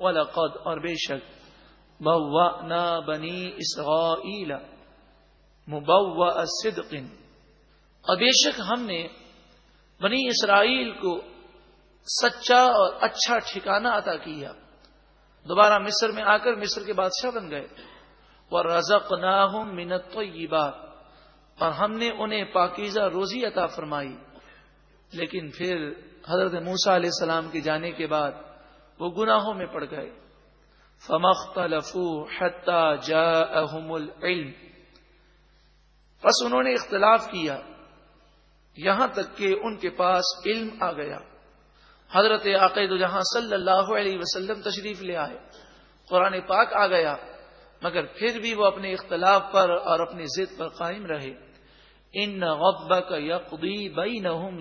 وَلَقَدْ، اور بے شک، بَوَّأْنَا بَنِي إِسْرَائِيلَ مُبَوَّأَ الصِّدْقٍ اور بے شک ہم نے بنی اسرائیل کو سچا اور اچھا ٹھکانہ عطا کیا۔ دوبارہ مصر میں آ کر مصر کے بادشاہ بن گئے۔ اور رزق نہ منت اور ہم نے انہیں پاکیزہ روزی عطا فرمائی۔ لیکن پھر حضرت موسا علیہ السلام کے جانے کے بعد وہ گناہوں میں پڑ گئے۔ فمخت لفو حتہ جا العلم۔ بس انہوں نے اختلاف کیا۔ یہاں تک کہ ان کے پاس علم آ گیا۔ حضرت عقید جہاں صلی اللہ علیہ وسلم تشریف لے آئے۔ قرآن پاک آ گیا۔ مگر پھر بھی وہ اپنے اختلاف پر اور اپنی ضد پر قائم رہے۔ ان غبا کا یقبی بئی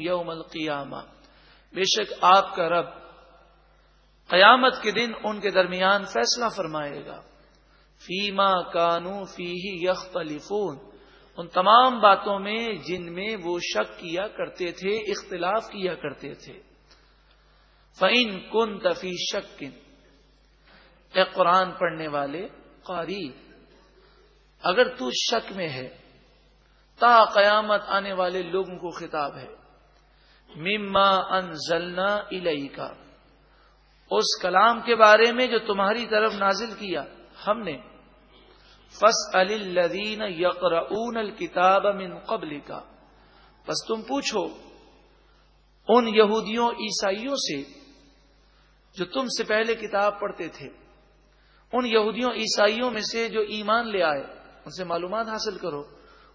یوم القیامہ بے شک آپ کا رب قیامت کے دن ان کے درمیان فیصلہ فرمائے گا۔ فیما کانو فی یخ ان تمام باتوں میں جن میں وہ شک کیا کرتے تھے، اختلاف کیا کرتے تھے۔ فعین کن تفی شکن اے قرآن پڑھنے والے، قاری، اگر تو شک میں ہے، تا قیامت آنے والے لوگوں کو خطاب ہے۔ مما انزلنا الئی کا اس کلام کے بارے میں جو تمہاری طرف نازل کیا ہم نے۔ فس الدین یقر الکتاب من قبل کا بس تم پوچھو ان یہودیوں، عیسائیوں سے جو تم سے پہلے کتاب پڑھتے تھے۔ ان یہودیوں، عیسائیوں میں سے جو ایمان لے آئے، ان سے معلومات حاصل کرو۔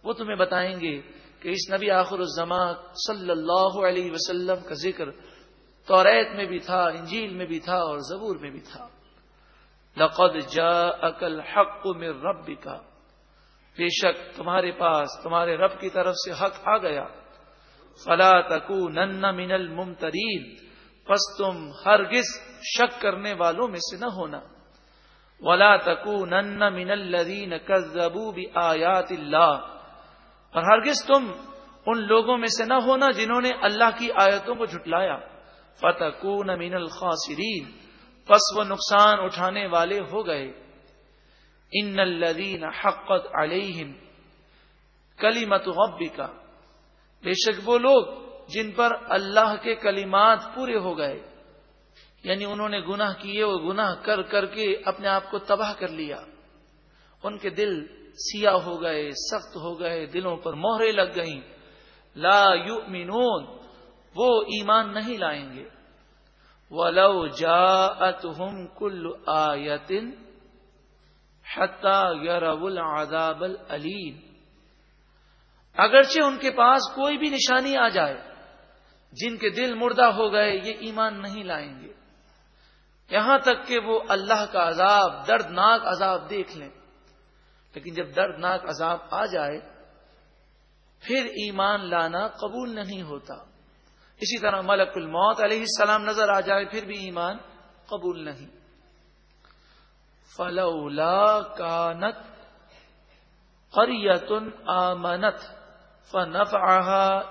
وہ تمہیں بتائیں گے کہ اس نبی آخر الزما صلی اللہ علیہ وسلم کا ذکر توریت میں بھی تھا، انجیل میں بھی تھا اور زبور میں بھی تھا۔ لقد جا اکل حق میں رب کا بے شک تمہارے پاس، تمہارے رب کی طرف سے حق آ گیا۔ فلا تکو نن من الممترین۔ پس تم ہرگز شک کرنے والوں میں سے نہ ہونا۔ ولا تکو نن من الدین کزبو بھی اللہ۔ اور ہرگز تم ان لوگوں میں سے نہ ہونا جنہوں نے اللہ کی آیتوں کو جھٹلایا۔ فتح کو نمین پس وہ نقصان اٹھانے والے ہو گئے۔ ان الدین حقت علیہم کلی مت کا بے شک وہ لوگ جن پر اللہ کے کلمات پورے ہو گئے۔ یعنی انہوں نے گناہ کیے وہ گناہ کر کر کے اپنے آپ کو تباہ کر لیا۔ ان کے دل سیاہ ہو گئے، سخت ہو گئے، دلوں پر موہرے لگ گئیں۔ لا یؤمنون وہ ایمان نہیں لائیں گے۔ ولو جاءتهم كل آیت حتى يروا العذاب العلیم اگرچہ ان کے پاس کوئی بھی نشانی آ جائے، جن کے دل مردہ ہو گئے، یہ ایمان نہیں لائیں گے۔ یہاں تک کہ وہ اللہ کا عذاب، دردناک عذاب دیکھ لیں۔ لیکن جب دردناک عذاب آ جائے، پھر ایمان لانا قبول نہیں ہوتا۔ اسی طرح ملک الموت علیہ السلام نظر آ جائے، پھر بھی ایمان قبول نہیں۔ فلولا کانت قریتن آمنت فنف آہا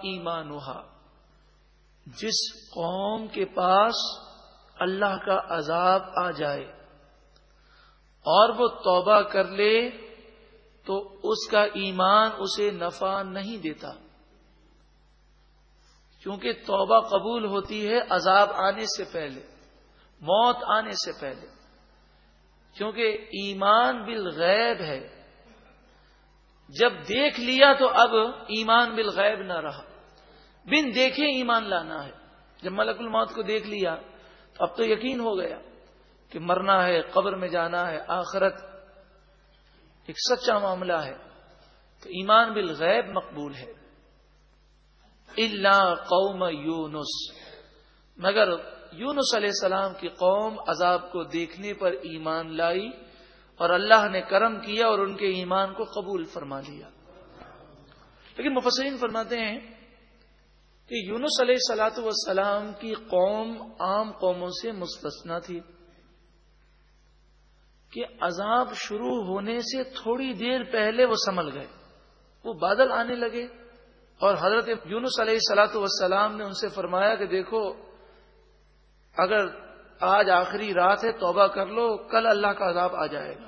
جس قوم کے پاس اللہ کا عذاب آ جائے اور وہ توبہ کر لے، تو اس کا ایمان اسے نفع نہیں دیتا۔ کیونکہ توبہ قبول ہوتی ہے عذاب آنے سے پہلے، موت آنے سے پہلے۔ کیونکہ ایمان بالغیب ہے۔ جب دیکھ لیا تو اب ایمان بالغیب نہ رہا۔ بن دیکھے ایمان لانا ہے۔ جب ملک الموت کو دیکھ لیا تو اب تو یقین ہو گیا کہ مرنا ہے، قبر میں جانا ہے، آخرت ایک سچا معاملہ ہے۔ تو ایمان بالغیب مقبول ہے۔ اللہ قوم یونس۔ مگر یونس علیہ السلام کی قوم عذاب کو دیکھنے پر ایمان لائی اور اللہ نے کرم کیا اور ان کے ایمان کو قبول فرما لیا۔ لیکن مفسرین فرماتے ہیں کہ یونس علیہ سلاۃ والسلام کی قوم عام قوموں سے مستثنا تھی، کہ عذاب شروع ہونے سے تھوڑی دیر پہلے وہ سمل گئے۔ وہ بادل آنے لگے۔ اور حضرت یونس علیہ سلاۃ والسلام نے ان سے فرمایا کہ دیکھو، اگر آج آخری رات ہے، توبہ کر لو، کل اللہ کا عذاب آ جائے گا۔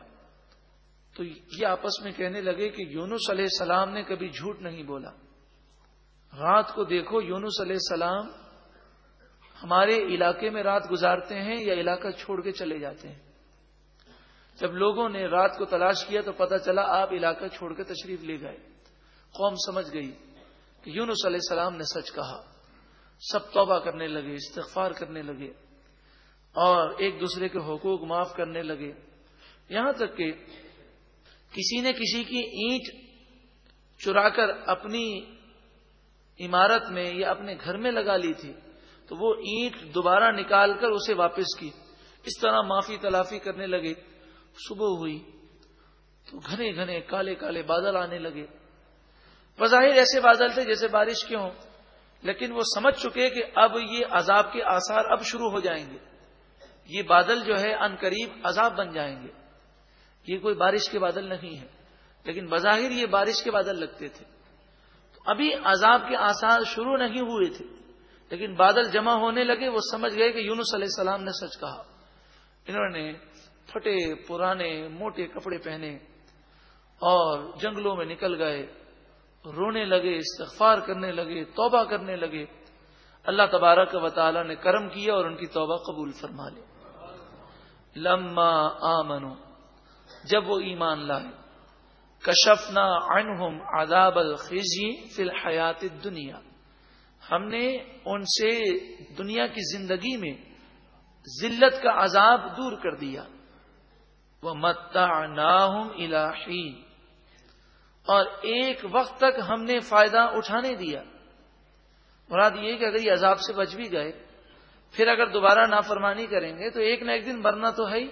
تو یہ آپس میں کہنے لگے کہ یونس علیہ السلام نے کبھی جھوٹ نہیں بولا۔ رات کو دیکھو، یونس علیہ السلام ہمارے علاقے میں رات گزارتے ہیں یا علاقہ چھوڑ کے چلے جاتے ہیں۔ جب لوگوں نے رات کو تلاش کیا تو پتہ چلا آپ علاقہ چھوڑ کے تشریف لے گئے۔ قوم سمجھ گئی۔ کہ یونس علیہ السلام نے سچ کہا، سب توبہ کرنے لگے، استغفار کرنے لگے، اور ایک دوسرے کے حقوق معاف کرنے لگے۔ یہاں تک کہ کسی نے کسی کی اینٹ چرا کر اپنی عمارت میں یا اپنے گھر میں لگا لی تھی، تو وہ اینٹ دوبارہ نکال کر اسے واپس کی۔ اس طرح معافی تلافی کرنے لگے۔ صبح ہوئی تو گھنے گھنے کالے کالے بادل آنے لگے۔ بظاہر ایسے بادل تھے جیسے بارش کے ہوں۔ لیکن وہ سمجھ چکے کہ اب یہ عذاب کے آثار اب شروع ہو جائیں گے۔ یہ بادل جو ہے ان قریب عذاب بن جائیں گے۔ یہ کوئی بارش کے بادل نہیں ہے۔ لیکن بظاہر یہ بارش کے بادل لگتے تھے۔ تو ابھی عذاب کے آثار شروع نہیں ہوئے تھے۔ لیکن بادل جمع ہونے لگے، وہ سمجھ گئے کہ یونس علیہ السلام نے سچ کہا۔ انہوں نے پھٹے، پرانے، موٹے کپڑے پہنے اور جنگلوں میں نکل گئے۔ رونے لگے، استغفار کرنے لگے، توبہ کرنے لگے۔ اللہ تبارک و تعالی نے کرم کیا اور ان کی توبہ قبول فرما لی۔ لما آمنو جب وہ ایمان لائے، کشفنا عنہم عذاب الخزی فی الحیات الدنیا۔ ہم نے ان سے دنیا کی زندگی میں ذلت کا عذاب دور کر دیا۔ وہ متا ناہم الہی اور ایک وقت تک ہم نے فائدہ اٹھانے دیا۔ مراد یہ کہ اگر یہ عذاب سے بچ بھی گئے، پھر اگر دوبارہ نافرمانی کریں گے تو ایک نہ ایک دن مرنا تو ہے ہی۔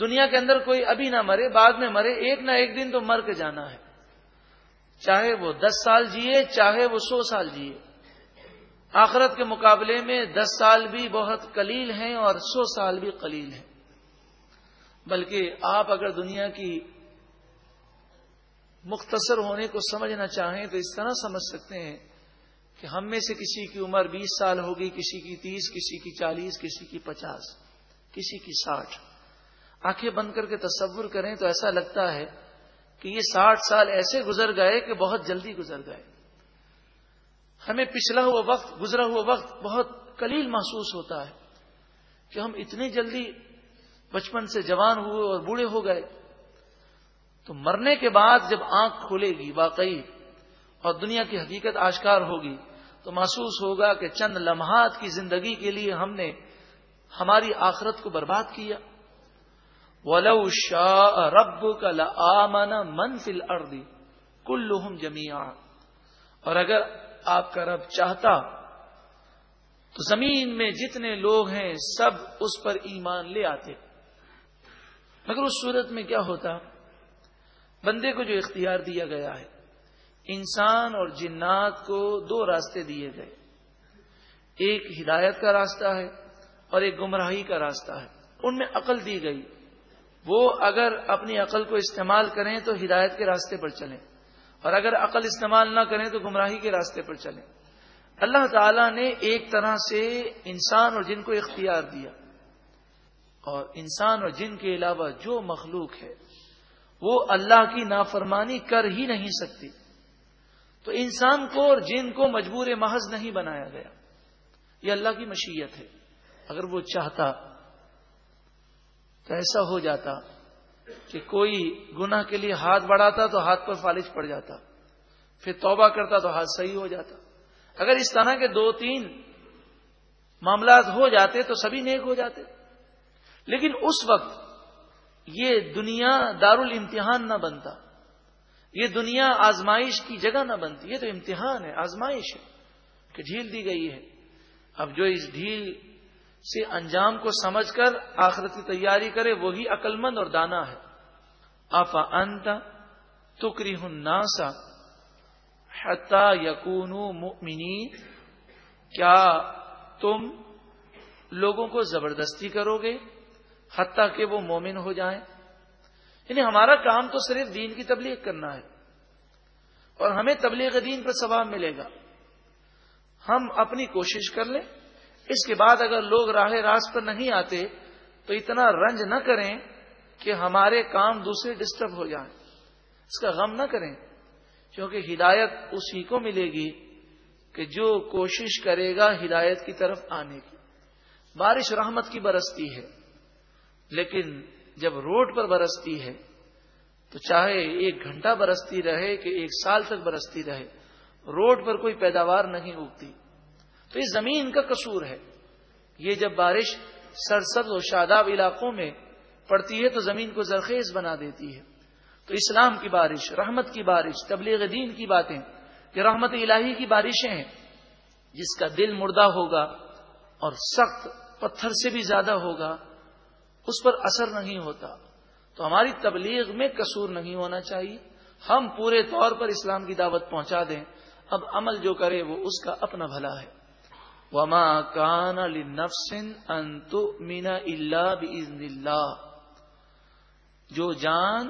دنیا کے اندر کوئی ابھی نہ مرے، بعد میں مرے، ایک نہ ایک دن تو مر کے جانا ہے۔ چاہے وہ دس سال جیے، چاہے وہ سو سال جیے۔ آخرت کے مقابلے میں دس سال بھی بہت قلیل ہیں اور سو سال بھی قلیل ہیں۔ بلکہ آپ اگر دنیا کی مختصر ہونے کو سمجھنا چاہیں تو اس طرح سمجھ سکتے ہیں کہ ہم میں سے کسی کی عمر بیس سال ہوگی، کسی کی تیس، کسی کی چالیس، کسی کی پچاس، کسی کی ساٹھ۔ آنکھیں بند کر کے تصور کریں تو ایسا لگتا ہے کہ یہ ساٹھ سال ایسے گزر گئے کہ بہت جلدی گزر گئے۔ ہمیں پچھلا ہوا وقت، گزرا ہوا وقت بہت کلیل محسوس ہوتا ہے کہ ہم اتنی جلدی بچپن سے جوان ہوئے اور بوڑھے ہو گئے۔ تو مرنے کے بعد جب آنکھ کھولے گی واقعی اور دنیا کی حقیقت آشکار ہوگی، تو محسوس ہوگا کہ چند لمحات کی زندگی کے لیے ہم نے ہماری آخرت کو برباد کیا۔ ولو شاہ رب کا لمن منفل اردی کل جمیا اور اگر آپ کا رب چاہتا، تو زمین میں جتنے لوگ ہیں سب اس پر ایمان لے آتے۔ مگر اس صورت میں کیا ہوتا؟ بندے کو جو اختیار دیا گیا ہے، انسان اور جنات کو دو راستے دیے گئے۔ ایک ہدایت کا راستہ ہے اور ایک گمراہی کا راستہ ہے۔ ان میں عقل دی گئی۔ وہ اگر اپنی عقل کو استعمال کریں تو ہدایت کے راستے پر چلیں۔ اور اگر عقل استعمال نہ کریں تو گمراہی کے راستے پر چلیں۔ اللہ تعالی نے ایک طرح سے انسان اور جن کو اختیار دیا۔ اور انسان اور جن کے علاوہ جو مخلوق ہے وہ اللہ کی نافرمانی کر ہی نہیں سکتی۔ تو انسان کو اور جن کو مجبور محض نہیں بنایا گیا۔ یہ اللہ کی مشیت ہے۔ اگر وہ چاہتا تو ایسا ہو جاتا کہ کوئی گناہ کے لیے ہاتھ بڑھاتا تو ہاتھ پر فالج پڑ جاتا۔ پھر توبہ کرتا تو ہاتھ صحیح ہو جاتا۔ اگر اس طرح کے دو تین معاملات ہو جاتے تو سبھی نیک ہو جاتے۔ لیکن اس وقت یہ دنیا دار الامتحان نہ بنتا۔ یہ دنیا آزمائش کی جگہ نہ بنتی۔ یہ تو امتحان ہے، آزمائش ہے کہ ڈھیل دی گئی ہے۔ اب جو اس ڈھیل سے انجام کو سمجھ کر آخرت کی تیاری کرے، وہی عقل مند اور دانا ہے۔ آفا انت تکری ہنسا حتا یقون کیا تم لوگوں کو زبردستی کرو گے؟ حتیٰ کہ وہ مومن ہو جائیں۔ یعنی ہمارا کام تو صرف دین کی تبلیغ کرنا ہے۔ اور ہمیں تبلیغ دین پر ثواب ملے گا۔ ہم اپنی کوشش کر لیں۔ اس کے بعد اگر لوگ راہ راست پر نہیں آتے، تو اتنا رنج نہ کریں کہ ہمارے کام دوسرے ڈسٹرب ہو جائیں۔ اس کا غم نہ کریں۔ کیونکہ ہدایت اسی کو ملے گی کہ جو کوشش کرے گا ہدایت کی طرف آنے کی۔ بارش رحمت کی برستی ہے۔ لیکن جب روڈ پر برستی ہے تو چاہے ایک گھنٹہ برستی رہے کہ ایک سال تک برستی رہے، روڈ پر کوئی پیداوار نہیں اگتی۔ تو اس زمین کا قصور ہے۔ یہ جب بارش سرسبز و شاداب علاقوں میں پڑتی ہے تو زمین کو زرخیز بنا دیتی ہے۔ تو اسلام کی بارش، رحمت کی بارش، تبلیغ دین کی باتیں، یہ رحمت الہی کی بارشیں ہیں۔ جس کا دل مردہ ہوگا اور سخت پتھر سے بھی زیادہ ہوگا۔ اس پر اثر نہیں ہوتا۔ تو ہماری تبلیغ میں قصور نہیں ہونا چاہیے۔ ہم پورے طور پر اسلام کی دعوت پہنچا دیں۔ اب عمل جو کرے وہ اس کا اپنا بھلا ہے۔ وما کان مینا اللہ بزن اللہ جو جان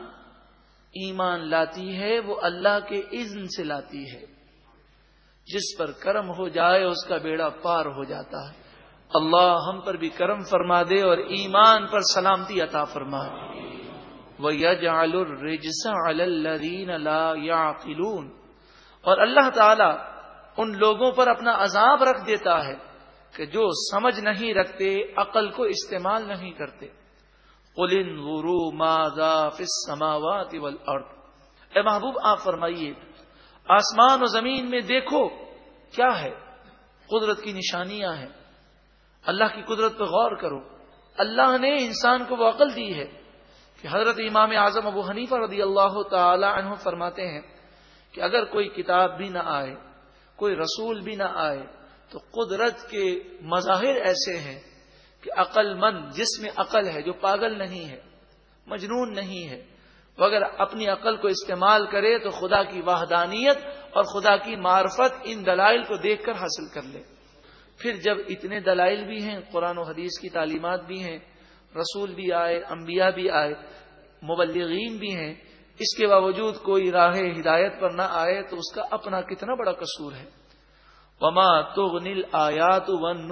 ایمان لاتی ہے، وہ اللہ کے اذن سے لاتی ہے۔ جس پر کرم ہو جائے، اس کا بیڑا پار ہو جاتا ہے۔ اللہ ہم پر بھی کرم فرما دے اور ایمان پر سلامتی عطا فرما وہ یج الرجسا لا اور اللہ تعالی ان لوگوں پر اپنا عذاب رکھ دیتا ہے کہ جو سمجھ نہیں رکھتے، عقل کو استعمال نہیں کرتے۔ سماوات اے محبوب، آپ فرمائیے، آسمان و زمین میں دیکھو کیا ہے؟ قدرت کی نشانیاں ہیں۔ اللہ کی قدرت پہ غور کرو۔ اللہ نے انسان کو وہ عقل دی ہے کہ حضرت امام اعظم ابو حنیفہ رضی اللہ تعالی عنہ فرماتے ہیں کہ اگر کوئی کتاب بھی نہ آئے، کوئی رسول بھی نہ آئے، تو قدرت کے مظاہر ایسے ہیں کہ عقل مند، جس میں عقل ہے، جو پاگل نہیں ہے، مجنون نہیں ہے، وہ اگر اپنی عقل کو استعمال کرے تو خدا کی وحدانیت اور خدا کی معرفت ان دلائل کو دیکھ کر حاصل کر لے۔ پھر جب اتنے دلائل بھی ہیں، قرآن و حدیث کی تعلیمات بھی ہیں، رسول بھی آئے، انبیاء بھی آئے، مبلغین بھی ہیں، اس کے باوجود کوئی راہ ہدایت پر نہ آئے تو اس کا اپنا کتنا بڑا قصور ہے۔ وما تغنل آیات ون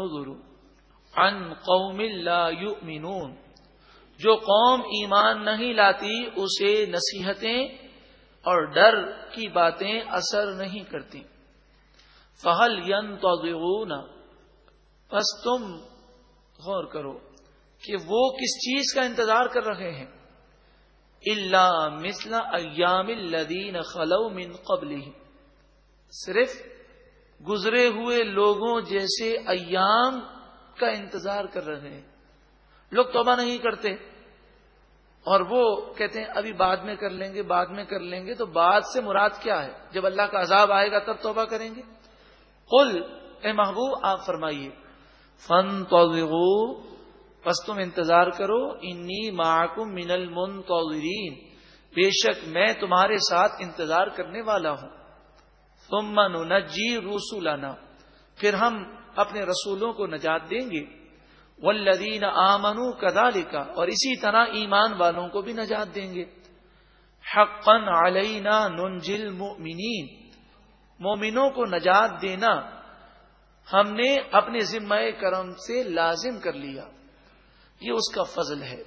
ان قوم لا یؤمنون جو قوم ایمان نہیں لاتی، اسے نصیحتیں اور ڈر کی باتیں اثر نہیں کرتی۔ فہل ین تو بس تم غور کرو کہ وہ کس چیز کا انتظار کر رہے ہیں۔ اللہ مثلا ایام الدین خلو من قبل صرف گزرے ہوئے لوگوں جیسے ایام کا انتظار کر رہے ہیں۔ لوگ توبہ نہیں کرتے۔ اور وہ کہتے ہیں، ابھی بعد میں کر لیں گے، بعد میں کر لیں گے۔ تو بعد سے مراد کیا ہے؟ جب اللہ کا عذاب آئے گا، تب توبہ کریں گے۔ قل، اے محبوب، آپ فرمائیے۔ فن تو تم انتظار کرو، انی معکم من المنتظرین۔ بے شک میں تمہارے ساتھ انتظار کرنے والا ہوں۔ تم نجی رسولنا۔ پھر ہم اپنے رسولوں کو نجات دیں گے۔ والذین آمنوا کذالک۔ اور اسی طرح ایمان والوں کو بھی نجات دیں گے۔ حقا علینا ننجل مؤمنین مومنوں کو نجات دینا ہم نے اپنے ذمہ کرم سے لازم کر لیا۔ یہ اس کا فضل ہے۔